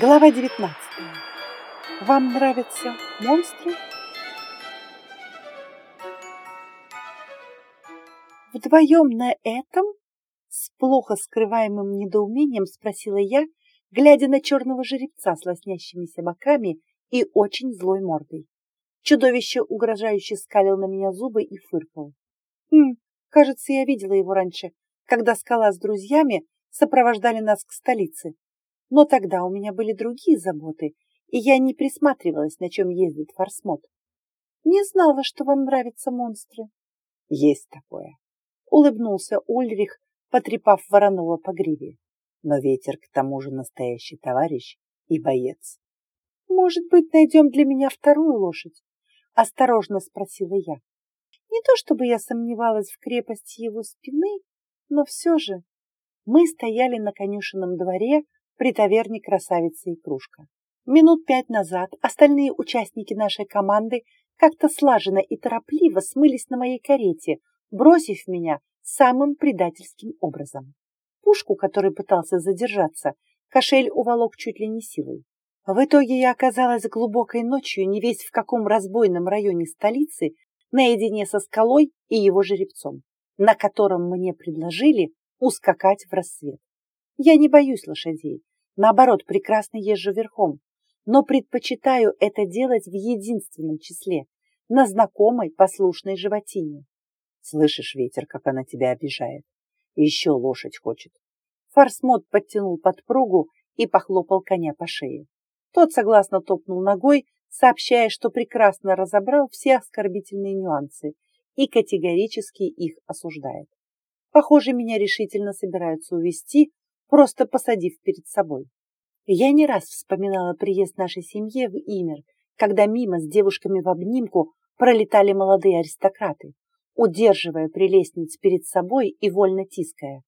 Глава 19. Вам нравятся монстры? Вдвоем на этом? С плохо скрываемым недоумением спросила я, глядя на черного жеребца с лоснящимися боками и очень злой мордой. Чудовище угрожающе скалил на меня зубы и фыркал. Хм, кажется, я видела его раньше, когда скала с друзьями сопровождали нас к столице. Но тогда у меня были другие заботы, и я не присматривалась, на чем ездит Форсмот. Не знала, что вам нравятся монстры. Есть такое. Улыбнулся Ульрих, потрепав Воронова по гриве. Но ветер к тому же настоящий товарищ и боец. Может быть, найдем для меня вторую лошадь? Осторожно спросила я. Не то чтобы я сомневалась в крепости его спины, но все же мы стояли на конюшенном дворе, при таверне «Красавица и кружка». Минут пять назад остальные участники нашей команды как-то слаженно и торопливо смылись на моей карете, бросив меня самым предательским образом. Пушку, который пытался задержаться, кошель уволок чуть ли не силой. В итоге я оказалась глубокой ночью не весь в каком разбойном районе столицы наедине со скалой и его жеребцом, на котором мне предложили ускакать в рассвет. Я не боюсь лошадей, наоборот, прекрасно езжу верхом, но предпочитаю это делать в единственном числе, на знакомой послушной животине. Слышишь, ветер, как она тебя обижает? еще лошадь хочет. Форсмот подтянул подпругу и похлопал коня по шее. Тот согласно топнул ногой, сообщая, что прекрасно разобрал все оскорбительные нюансы и категорически их осуждает. Похоже, меня решительно собираются увести, просто посадив перед собой. Я не раз вспоминала приезд нашей семьи в Имер, когда мимо с девушками в обнимку пролетали молодые аристократы, удерживая прелестниц перед собой и вольно тиская.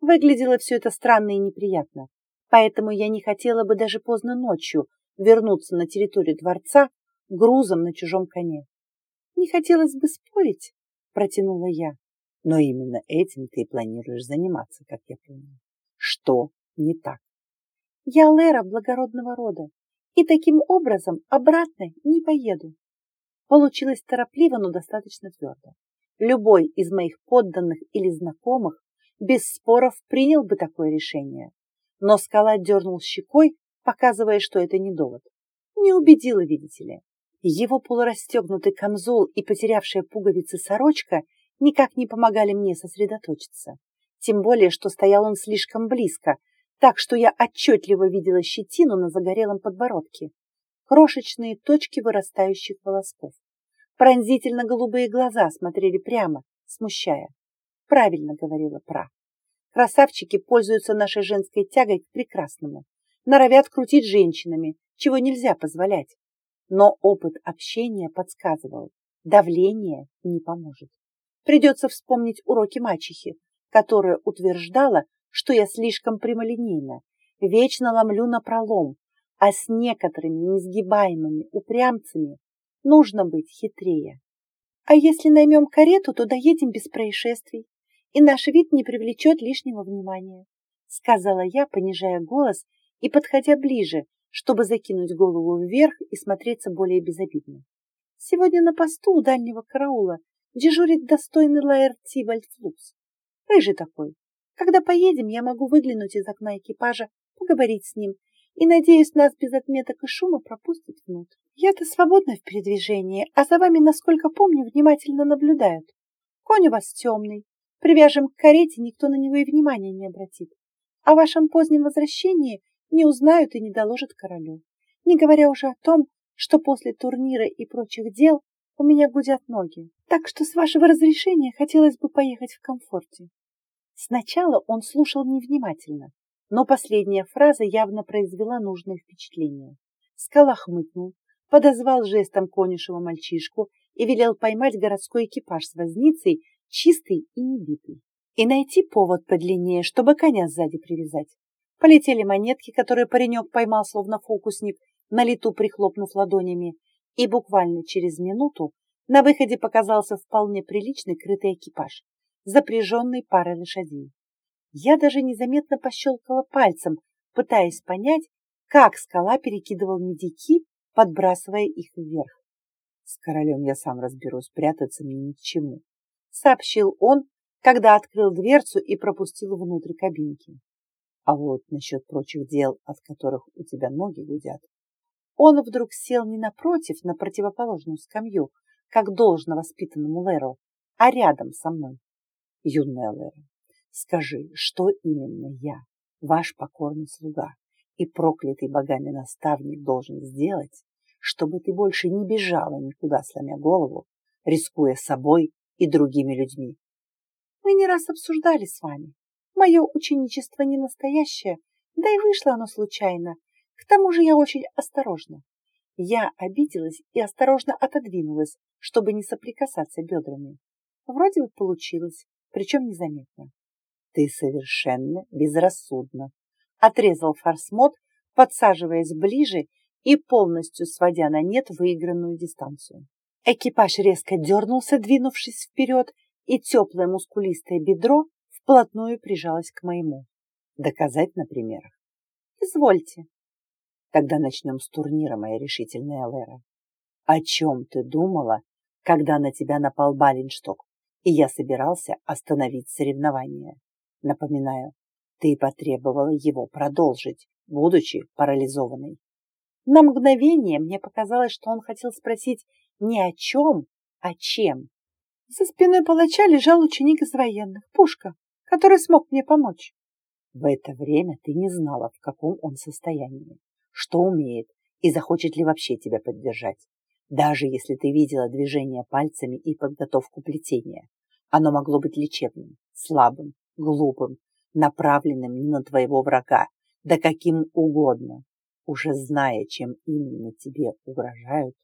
Выглядело все это странно и неприятно, поэтому я не хотела бы даже поздно ночью вернуться на территорию дворца грузом на чужом коне. Не хотелось бы спорить, протянула я. Но именно этим ты планируешь заниматься, как я понимаю. Что не так? Я Лера благородного рода, и таким образом обратно не поеду. Получилось торопливо, но достаточно твердо. Любой из моих подданных или знакомых без споров принял бы такое решение. Но скала дернул щекой, показывая, что это не довод. Не убедила, видите ли. Его полурастегнутый камзол и потерявшая пуговицы сорочка никак не помогали мне сосредоточиться. Тем более, что стоял он слишком близко, так что я отчетливо видела щетину на загорелом подбородке, крошечные точки вырастающих волосков. Пронзительно-голубые глаза смотрели прямо, смущая. Правильно говорила Пра. Красавчики пользуются нашей женской тягой к прекрасному, норовят крутить женщинами, чего нельзя позволять. Но опыт общения подсказывал, давление не поможет. Придется вспомнить уроки мачехи, которая утверждала, что я слишком прямолинейна, вечно ломлю на пролом, а с некоторыми несгибаемыми упрямцами нужно быть хитрее. А если наймем карету, то доедем без происшествий, и наш вид не привлечет лишнего внимания, сказала я, понижая голос и подходя ближе, чтобы закинуть голову вверх и смотреться более безобидно. Сегодня на посту у дальнего караула дежурит достойный лаэр Тибальд Флукс. Рыжий такой. Когда поедем, я могу выглянуть из окна экипажа, поговорить с ним, и, надеюсь, нас без отметок и шума пропустят внутрь. Я-то свободна в передвижении, а за вами, насколько помню, внимательно наблюдают. Конь у вас темный. Привяжем к карете, никто на него и внимания не обратит. О вашем позднем возвращении не узнают и не доложат королю. Не говоря уже о том, что после турнира и прочих дел у меня гудят ноги, так что с вашего разрешения хотелось бы поехать в комфорте. Сначала он слушал невнимательно, но последняя фраза явно произвела нужное впечатление. Скала хмыкнул, подозвал жестом конюшего мальчишку и велел поймать городской экипаж с возницей, чистый и небитый, и найти повод подлиннее, чтобы коня сзади привязать. Полетели монетки, которые паренек поймал словно фокусник, на лету прихлопнув ладонями, и буквально через минуту на выходе показался вполне приличный крытый экипаж, запряженный парой лошадей. Я даже незаметно пощелкала пальцем, пытаясь понять, как скала перекидывал медики, подбрасывая их вверх. С королем я сам разберусь, прятаться мне ни к чему, сообщил он, когда открыл дверцу и пропустил внутрь кабинки. А вот насчет прочих дел, от которых у тебя ноги гудят. Он вдруг сел не напротив, на противоположную скамью, как должно воспитанному Леру, а рядом со мной. Юная Лера, скажи, что именно я, ваш покорный слуга и проклятый богами наставник должен сделать, чтобы ты больше не бежала никуда, сломя голову, рискуя собой и другими людьми. Мы не раз обсуждали с вами. Мое ученичество не настоящее, да и вышло оно случайно. К тому же я очень осторожна. Я обиделась и осторожно отодвинулась, чтобы не соприкасаться бедрами. Вроде бы получилось, причем незаметно. Ты совершенно безрассудна, отрезал Фарсмот, подсаживаясь ближе и полностью сводя на нет выигранную дистанцию. Экипаж резко дернулся, двинувшись вперед, и теплое мускулистое бедро вплотную прижалось к моему. Доказать на примерах? Извольте. Тогда начнем с турнира, моя решительная Лера. О чем ты думала, когда на тебя напал Баленшток, и я собирался остановить соревнование? Напоминаю, ты потребовала его продолжить, будучи парализованной. На мгновение мне показалось, что он хотел спросить не о чем, а чем. За спиной палача лежал ученик из военных, Пушка, который смог мне помочь. В это время ты не знала, в каком он состоянии, что умеет и захочет ли вообще тебя поддержать. Даже если ты видела движение пальцами и подготовку плетения, оно могло быть лечебным, слабым, глупым, направленным не на твоего врага, да каким угодно. Уже зная, чем именно тебе угрожают,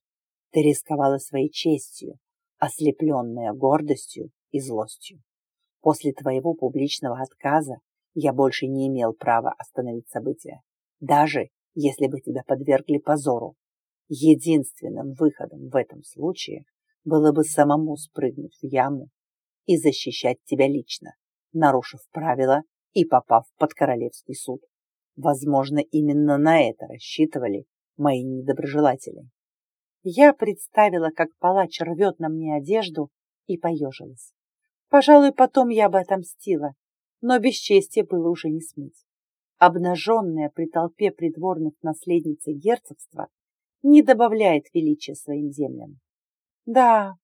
ты рисковала своей честью, ослепленная гордостью и злостью. После твоего публичного отказа я больше не имел права остановить события, даже если бы тебя подвергли позору. Единственным выходом в этом случае было бы самому спрыгнуть в яму и защищать тебя лично, нарушив правила и попав под королевский суд. Возможно, именно на это рассчитывали мои недоброжелатели. Я представила, как палач рвет на мне одежду и поежилась. Пожалуй, потом я бы отомстила, но бесчестие было уже не смыть. Обнаженная при толпе придворных наследницей герцогства не добавляет величия своим землям. Да,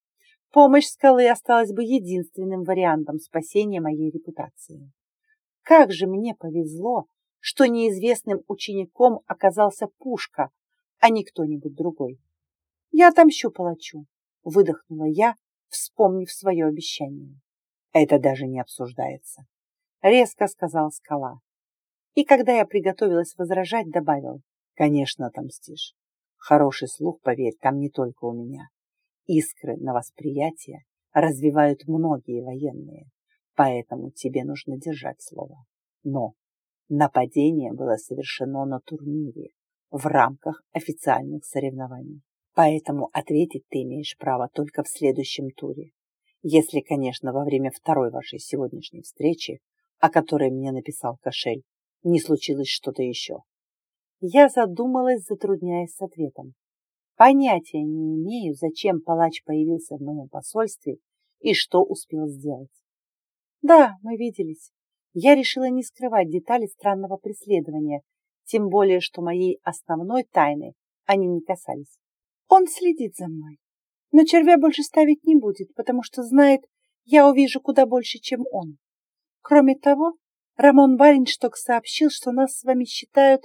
помощь скалы осталась бы единственным вариантом спасения моей репутации. Как же мне повезло, что неизвестным учеником оказался Пушка, а не кто-нибудь другой. Я отомщу палачу, выдохнула я, вспомнив свое обещание. Это даже не обсуждается, резко сказал скала. И когда я приготовилась возражать, добавил. Конечно, отомстишь. Хороший слух, поверь, там не только у меня. Искры на восприятие развивают многие военные, поэтому тебе нужно держать слово. Но нападение было совершено на турнире в рамках официальных соревнований. Поэтому ответить ты имеешь право только в следующем туре. Если, конечно, во время второй вашей сегодняшней встречи, о которой мне написал Кошель, не случилось что-то еще. Я задумалась, затрудняясь с ответом. Понятия не имею, зачем палач появился в моем посольстве и что успел сделать. Да, мы виделись. Я решила не скрывать детали странного преследования, тем более, что моей основной тайны они не касались. Он следит за мной. Но червя больше ставить не будет, потому что знает, я увижу куда больше, чем он. Кроме того, Рамон Бариншток сообщил, что нас с вами считают...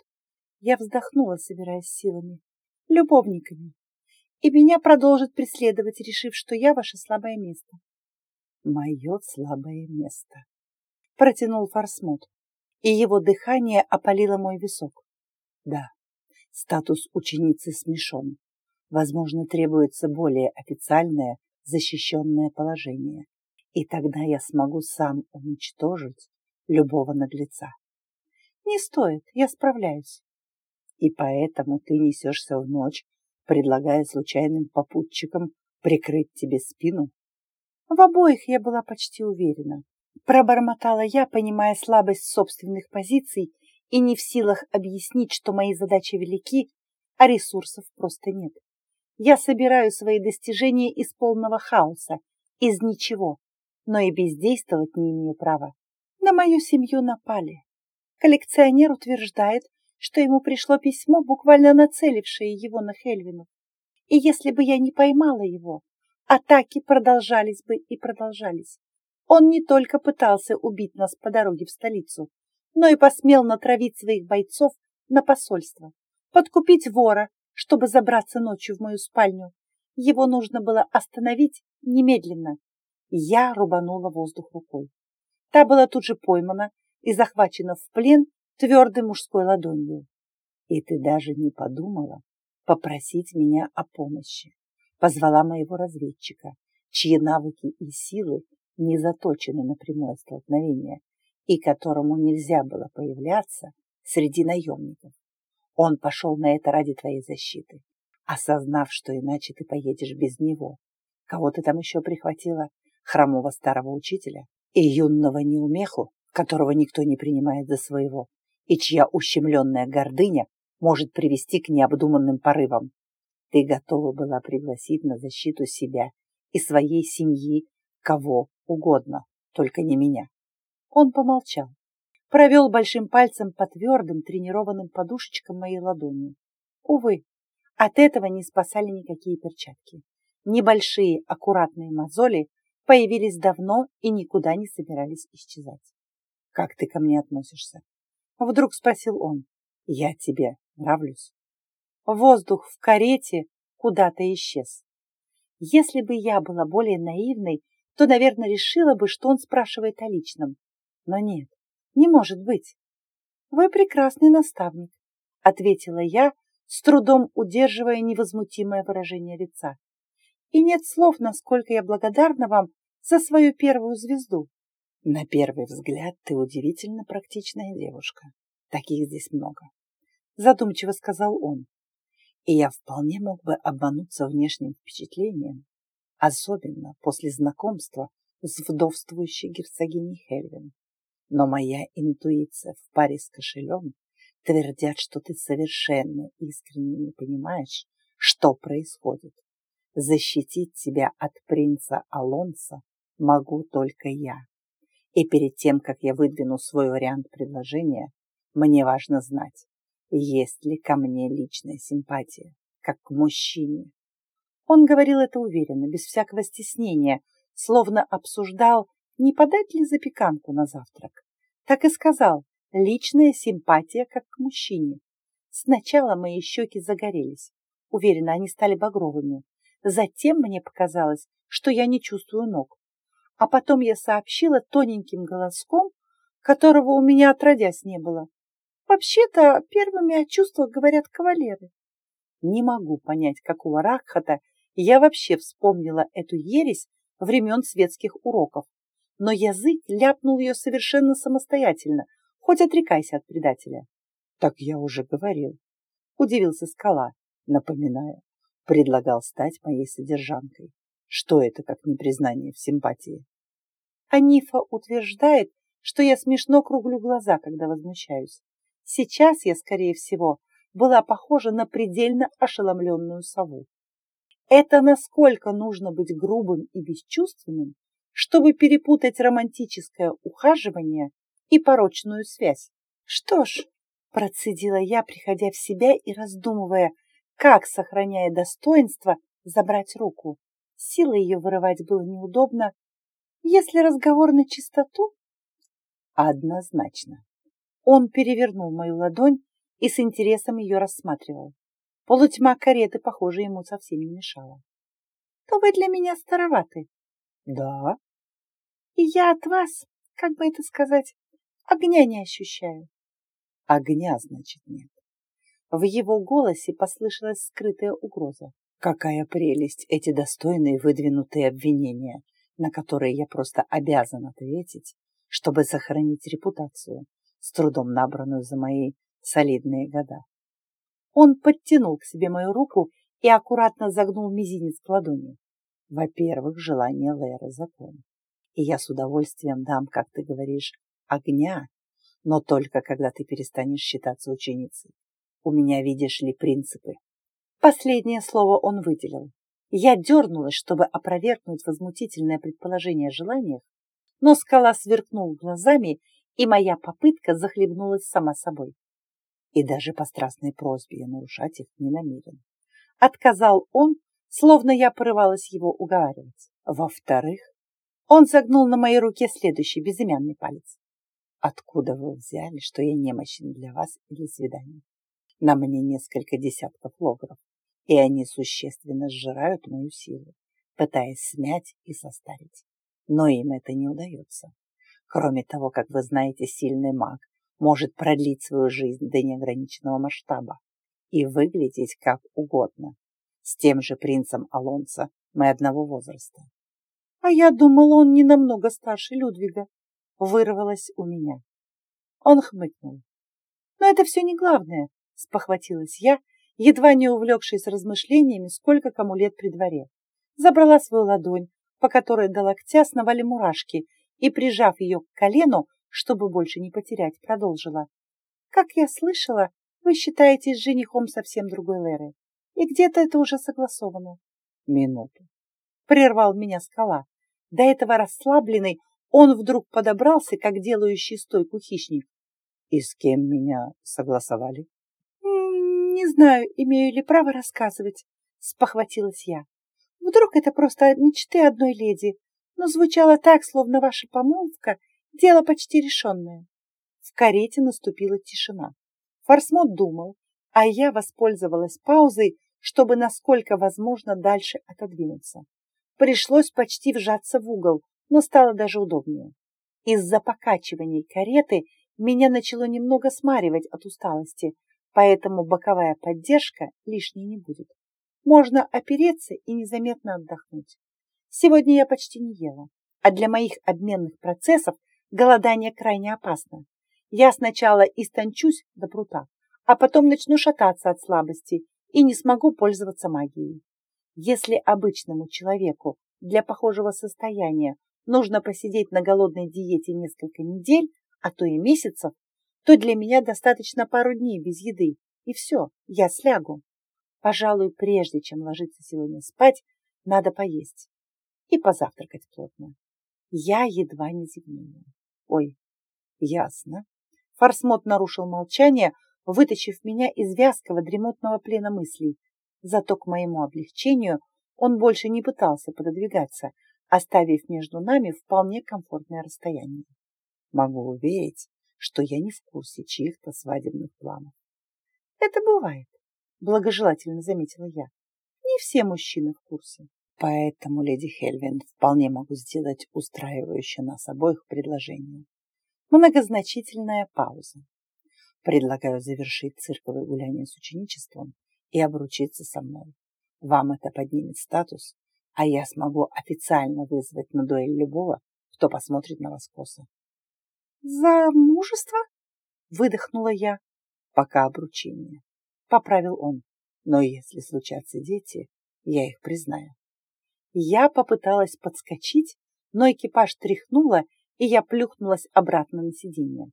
Я вздохнула, собираясь силами. Любовниками. И меня продолжат преследовать, решив, что я ваше слабое место. Мое слабое место. Протянул Фарсмут, и его дыхание опалило мой висок. Да, статус ученицы смешон. Возможно, требуется более официальное защищенное положение, и тогда я смогу сам уничтожить любого наглеца. Не стоит, я справляюсь. И поэтому ты несешься в ночь, предлагая случайным попутчикам прикрыть тебе спину? В обоих я была почти уверена. Пробормотала я, понимая слабость собственных позиций и не в силах объяснить, что мои задачи велики, а ресурсов просто нет. Я собираю свои достижения из полного хаоса, из ничего, но и бездействовать не имею права. На мою семью напали. Коллекционер утверждает, что ему пришло письмо, буквально нацелившее его на Хельвину. И если бы я не поймала его, атаки продолжались бы и продолжались. Он не только пытался убить нас по дороге в столицу, но и посмел натравить своих бойцов на посольство, подкупить вора, чтобы забраться ночью в мою спальню. Его нужно было остановить немедленно. Я рубанула воздух рукой. Та была тут же поймана и захвачена в плен твердой мужской ладонью. И ты даже не подумала попросить меня о помощи. Позвала моего разведчика, чьи навыки и силы не заточены на прямое столкновение и которому нельзя было появляться среди наемников. Он пошел на это ради твоей защиты, осознав, что иначе ты поедешь без него. Кого ты там еще прихватила? Хромого старого учителя и юного неумеху, которого никто не принимает за своего, и чья ущемленная гордыня может привести к необдуманным порывам. Ты готова была пригласить на защиту себя и своей семьи кого угодно, только не меня. Он помолчал, провел большим пальцем по твердым тренированным подушечкам моей ладони. Увы, от этого не спасали никакие перчатки. Небольшие аккуратные мозоли появились давно и никуда не собирались исчезать. «Как ты ко мне относишься?» Вдруг спросил он. «Я тебе нравлюсь?» Воздух в карете куда-то исчез. Если бы я была более наивной, то, наверное, решила бы, что он спрашивает о личном. Но нет, не может быть. Вы прекрасный наставник, ответила я, с трудом удерживая невозмутимое выражение лица. И нет слов, насколько я благодарна вам за свою первую звезду. На первый взгляд ты удивительно практичная девушка. Таких здесь много. Задумчиво сказал он. И я вполне мог бы обмануться внешним впечатлением, особенно после знакомства с вдовствующей герцогиней Хельвин но моя интуиция в паре с кошелем твердят, что ты совершенно искренне не понимаешь, что происходит. Защитить тебя от принца Алонса могу только я. И перед тем, как я выдвину свой вариант предложения, мне важно знать, есть ли ко мне личная симпатия, как к мужчине. Он говорил это уверенно, без всякого стеснения, словно обсуждал, не подать ли запеканку на завтрак. Так и сказал, личная симпатия как к мужчине. Сначала мои щеки загорелись. Уверена, они стали багровыми. Затем мне показалось, что я не чувствую ног. А потом я сообщила тоненьким голоском, которого у меня отродясь не было. Вообще-то первыми о чувствах говорят кавалеры. Не могу понять, какого ракхата я вообще вспомнила эту ересь времен светских уроков но язык ляпнул ее совершенно самостоятельно, хоть отрекайся от предателя. Так я уже говорил. Удивился скала, напоминая, предлагал стать моей содержанкой. Что это, как непризнание в симпатии? Анифа утверждает, что я смешно круглю глаза, когда возмущаюсь. Сейчас я, скорее всего, была похожа на предельно ошеломленную сову. Это насколько нужно быть грубым и бесчувственным, чтобы перепутать романтическое ухаживание и порочную связь. Что ж, процедила я, приходя в себя и раздумывая, как, сохраняя достоинство, забрать руку. Силы ее вырывать было неудобно. Если разговор на чистоту... Однозначно. Он перевернул мою ладонь и с интересом ее рассматривал. Полутьма кареты, похоже, ему совсем не мешала. — То вы для меня староваты, да. И я от вас, как бы это сказать, огня не ощущаю. Огня, значит, нет. В его голосе послышалась скрытая угроза. Какая прелесть эти достойные выдвинутые обвинения, на которые я просто обязан ответить, чтобы сохранить репутацию, с трудом набранную за мои солидные года. Он подтянул к себе мою руку и аккуратно загнул мизинец к ладони. Во-первых, желание Леры закон. И я с удовольствием дам, как ты говоришь, огня. но только когда ты перестанешь считаться ученицей. У меня, видишь ли, принципы. Последнее слово он выделил. Я дернулась, чтобы опровергнуть возмутительное предположение о желаниях, но скала сверкнул глазами, и моя попытка захлебнулась сама собой. И даже по страстной просьбе я нарушать их не намерен. Отказал он, словно я порывалась его уговаривать. Во-вторых, он загнул на моей руке следующий безымянный палец. Откуда вы взяли, что я немощен для вас и для свиданий? На мне несколько десятков логров, и они существенно сжирают мою силу, пытаясь смять и состарить. Но им это не удается. Кроме того, как вы знаете, сильный маг может продлить свою жизнь до неограниченного масштаба и выглядеть как угодно. С тем же принцем Алонсо мы одного возраста. А я думала, он не намного старше Людвига, вырвалось у меня. Он хмыкнул. Но это все не главное, спохватилась я, едва не увлекшись размышлениями, сколько кому лет при дворе. Забрала свою ладонь, по которой до локтя сновали мурашки, и, прижав ее к колену, чтобы больше не потерять, продолжила. Как я слышала, вы считаетесь женихом совсем другой Леры, и где-то это уже согласовано. Минуту. Прервал меня скала. До этого расслабленный, он вдруг подобрался, как делающий стойку хищник. И с кем меня согласовали? Не знаю, имею ли право рассказывать, спохватилась я. Вдруг это просто мечты одной леди, но звучало так, словно ваша помолвка — дело почти решенное. В карете наступила тишина. Форсмот думал, а я воспользовалась паузой, чтобы насколько возможно дальше отодвинуться. Пришлось почти вжаться в угол, но стало даже удобнее. Из-за покачиваний кареты меня начало немного смаривать от усталости, поэтому боковая поддержка лишней не будет. Можно опереться и незаметно отдохнуть. Сегодня я почти не ела, а для моих обменных процессов голодание крайне опасно. Я сначала истончусь до прута, а потом начну шататься от слабости и не смогу пользоваться магией. Если обычному человеку для похожего состояния нужно посидеть на голодной диете несколько недель, а то и месяцев, то для меня достаточно пару дней без еды, и все, я слягу. Пожалуй, прежде чем ложиться сегодня спать, надо поесть и позавтракать плотно. Я едва не зевнула. Ой, ясно. Форсмот нарушил молчание, вытащив меня из вязкого дремотного плена мыслей. Зато к моему облегчению он больше не пытался пододвигаться, оставив между нами вполне комфортное расстояние. Могу уверить, что я не в курсе чьих-то свадебных планов. Это бывает, благожелательно заметила я. Не все мужчины в курсе. Поэтому, леди Хельвин, вполне могу сделать устраивающее нас обоих предложение. Многозначительная пауза. Предлагаю завершить цирковое гуляние с ученичеством и обручиться со мной. Вам это поднимет статус, а я смогу официально вызвать на дуэль любого, кто посмотрит на вас косо. «За мужество?» — выдохнула я. «Пока обручение», — поправил он. «Но если случатся дети, я их признаю». Я попыталась подскочить, но экипаж тряхнуло, и я плюхнулась обратно на сиденье.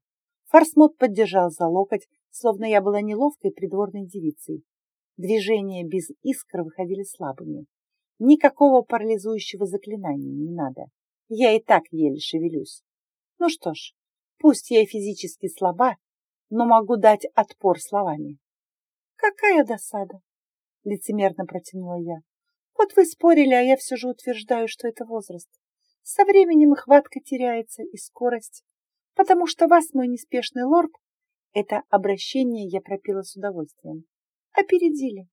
Форсмот поддержал за локоть, словно я была неловкой придворной девицей. Движения без искр выходили слабыми. Никакого парализующего заклинания не надо. Я и так еле шевелюсь. Ну что ж, пусть я физически слаба, но могу дать отпор словами. Какая досада! Лицемерно протянула я. Вот вы спорили, а я все же утверждаю, что это возраст. Со временем хватка теряется и скорость, потому что вас, мой неспешный лорд, это обращение я пропила с удовольствием. Опередили.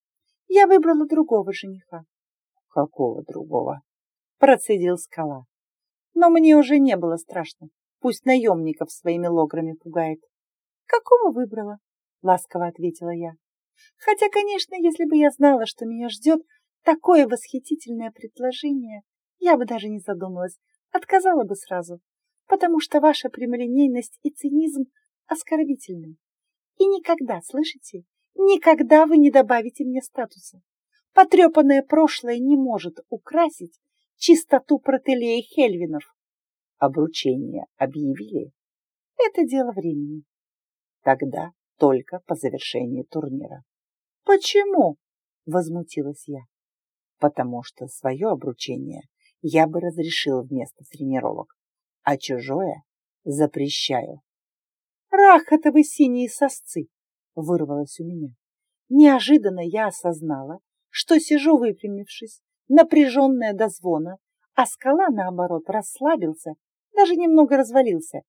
Я выбрала другого жениха. Какого другого? Процедил скала. Но мне уже не было страшно. Пусть наемников своими лограми пугает. Какого выбрала? Ласково ответила я. Хотя, конечно, если бы я знала, что меня ждет такое восхитительное предложение, я бы даже не задумалась, отказала бы сразу, потому что ваша прямолинейность и цинизм оскорбительны. И никогда, слышите, никогда вы не добавите мне статуса. Потрепанное прошлое не может украсить чистоту протелея Хельвинов. Обручение объявили. Это дело времени. Тогда только по завершении турнира. Почему? Возмутилась я. Потому что свое обручение я бы разрешил вместо тренировок, а чужое запрещаю. Рахотовы синие сосцы! Вырвалось у меня. Неожиданно я осознала, что сижу выпрямившись, напряженная до звона, а скала, наоборот, расслабился, даже немного развалился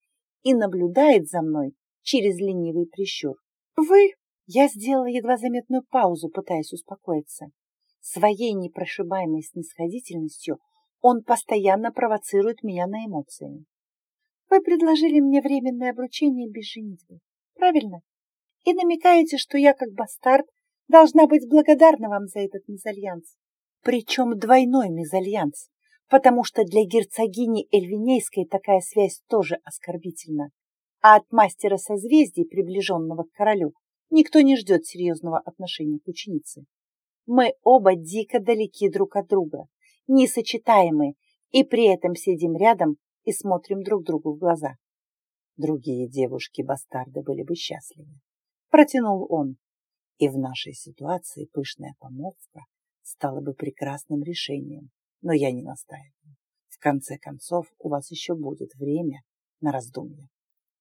и наблюдает за мной через ленивый прищур. «Вы...» Я сделала едва заметную паузу, пытаясь успокоиться. Своей непрошибаемой снисходительностью он постоянно провоцирует меня на эмоции. Вы предложили мне временное обручение без женитьбы, правильно? И намекаете, что я, как бастард, должна быть благодарна вам за этот мезальянс. Причем двойной мезальянс, потому что для герцогини Эльвинейской такая связь тоже оскорбительна. А от мастера созвездий, приближенного к королю, никто не ждет серьезного отношения к ученице. Мы оба дико далеки друг от друга, несочетаемы, и при этом сидим рядом и смотрим друг другу в глаза. Другие девушки-бастарды были бы счастливы. Протянул он. И в нашей ситуации пышная помолвка стала бы прекрасным решением, но я не настаиваю. В конце концов, у вас еще будет время на раздумье.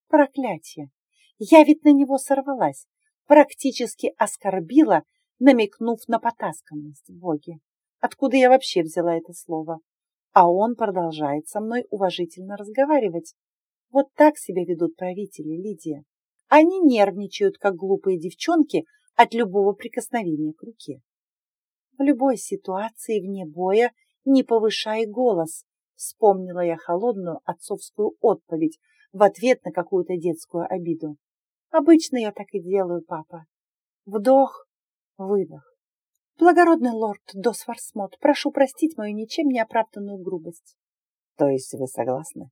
Проклятие! Я ведь на него сорвалась, практически оскорбила, намекнув на потасканность боги. Откуда я вообще взяла это слово? А он продолжает со мной уважительно разговаривать. Вот так себя ведут правители, Лидия. Они нервничают, как глупые девчонки, от любого прикосновения к руке. В любой ситуации вне боя не повышай голос, вспомнила я холодную отцовскую отповедь в ответ на какую-то детскую обиду. Обычно я так и делаю, папа. Вдох, выдох. Благородный лорд Досфорсмот, прошу простить мою ничем не оправданную грубость. То есть вы согласны?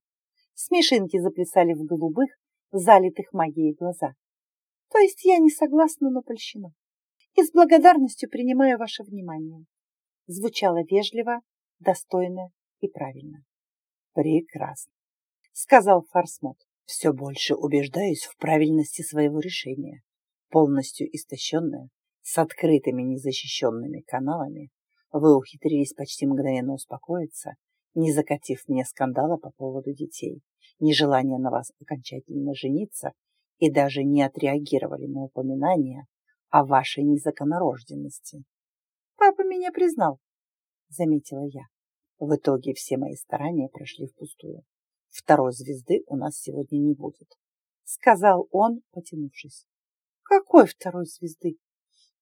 Смешинки заплясали в голубых, залитых магией глаза. То есть я не согласна, но польщена. И с благодарностью принимаю ваше внимание. Звучало вежливо, достойно и правильно. Прекрасно, сказал Фарсмот. Все больше убеждаюсь в правильности своего решения. Полностью истощенная, с открытыми незащищенными каналами, вы ухитрились почти мгновенно успокоиться, не закатив мне скандала по поводу детей, нежелания на вас окончательно жениться и даже не отреагировали на упоминание о вашей незаконорожденности. «Папа меня признал», — заметила я. В итоге все мои старания прошли впустую. Второй звезды у нас сегодня не будет, — сказал он, потянувшись. «Какой второй звезды?»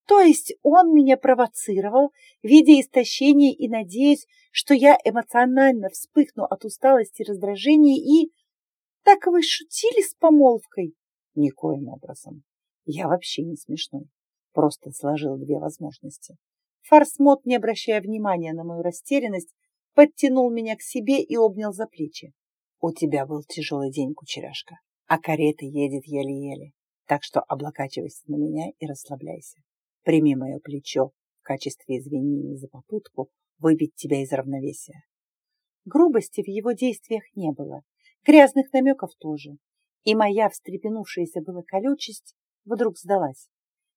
То есть он меня провоцировал, видя истощение и надеясь, что я эмоционально вспыхну от усталости и раздражения и... Так вы шутили с помолвкой? Никоим образом. Я вообще не смешной. Просто сложил две возможности. Фарсмот, не обращая внимания на мою растерянность, подтянул меня к себе и обнял за плечи. У тебя был тяжелый день, кучеряшка, а карета едет еле-еле. Так что облокачивайся на меня и расслабляйся. Прими мое плечо в качестве извинения за попытку выбить тебя из равновесия. Грубости в его действиях не было, грязных намеков тоже, и моя встрепенувшаяся была колючесть вдруг сдалась.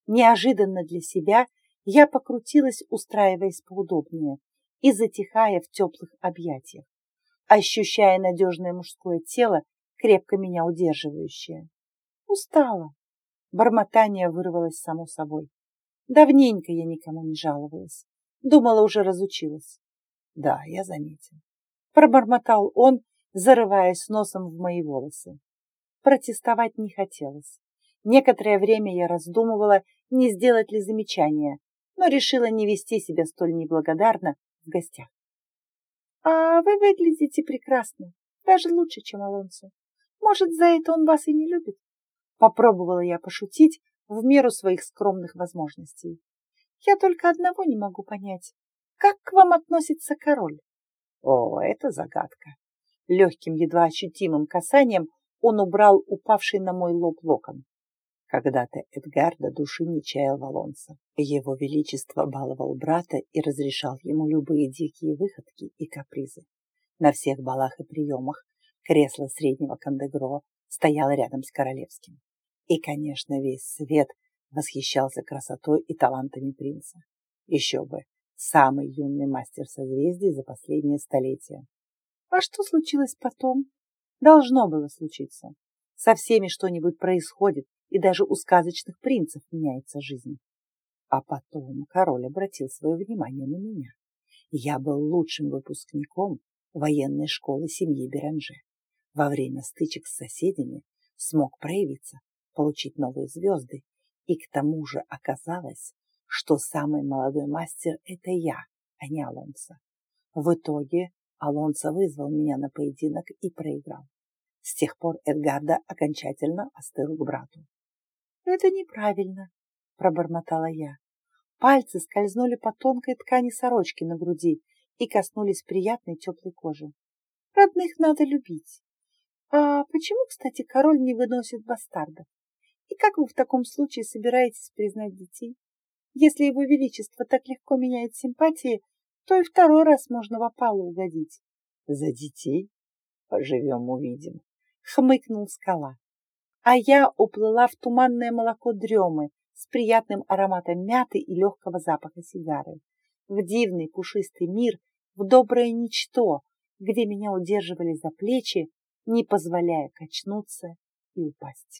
Неожиданно для себя я покрутилась, устраиваясь поудобнее и затихая в теплых объятиях, ощущая надежное мужское тело, крепко меня удерживающее. Устала. Бормотание вырвалось само собой. Давненько я никому не жаловалась. Думала, уже разучилась. Да, я заметил. Пробормотал он, зарываясь носом в мои волосы. Протестовать не хотелось. Некоторое время я раздумывала, не сделать ли замечание, но решила не вести себя столь неблагодарно в гостях. «А вы выглядите прекрасно, даже лучше, чем Алонсо. Может, за это он вас и не любит?» Попробовала я пошутить, в меру своих скромных возможностей. Я только одного не могу понять. Как к вам относится король? О, это загадка. Легким, едва ощутимым касанием он убрал упавший на мой лоб локон. Когда-то Эдгарда души не чаял Волонца. Его Величество баловал брата и разрешал ему любые дикие выходки и капризы. На всех балах и приемах Кресло среднего Кандегро стояло рядом с королевским. И, конечно, весь свет восхищался красотой и талантами принца. Еще бы, самый юный мастер созвездий за последнее столетие. А что случилось потом? Должно было случиться. Со всеми что-нибудь происходит, и даже у сказочных принцев меняется жизнь. А потом король обратил свое внимание на меня. Я был лучшим выпускником военной школы семьи Беранже. Во время стычек с соседями смог проявиться, получить новые звезды, и к тому же оказалось, что самый молодой мастер – это я, а не Алонсо. В итоге Алонсо вызвал меня на поединок и проиграл. С тех пор Эдгарда окончательно остыл к брату. «Это неправильно», — пробормотала я. Пальцы скользнули по тонкой ткани сорочки на груди и коснулись приятной теплой кожи. Родных надо любить. А почему, кстати, король не выносит бастардов? И как вы в таком случае собираетесь признать детей? Если его величество так легко меняет симпатии, то и второй раз можно в опалу угодить. За детей? Поживем, увидим. Хмыкнул скала. А я уплыла в туманное молоко дремы с приятным ароматом мяты и легкого запаха сигары. В дивный пушистый мир, в доброе ничто, где меня удерживали за плечи, не позволяя качнуться и упасть.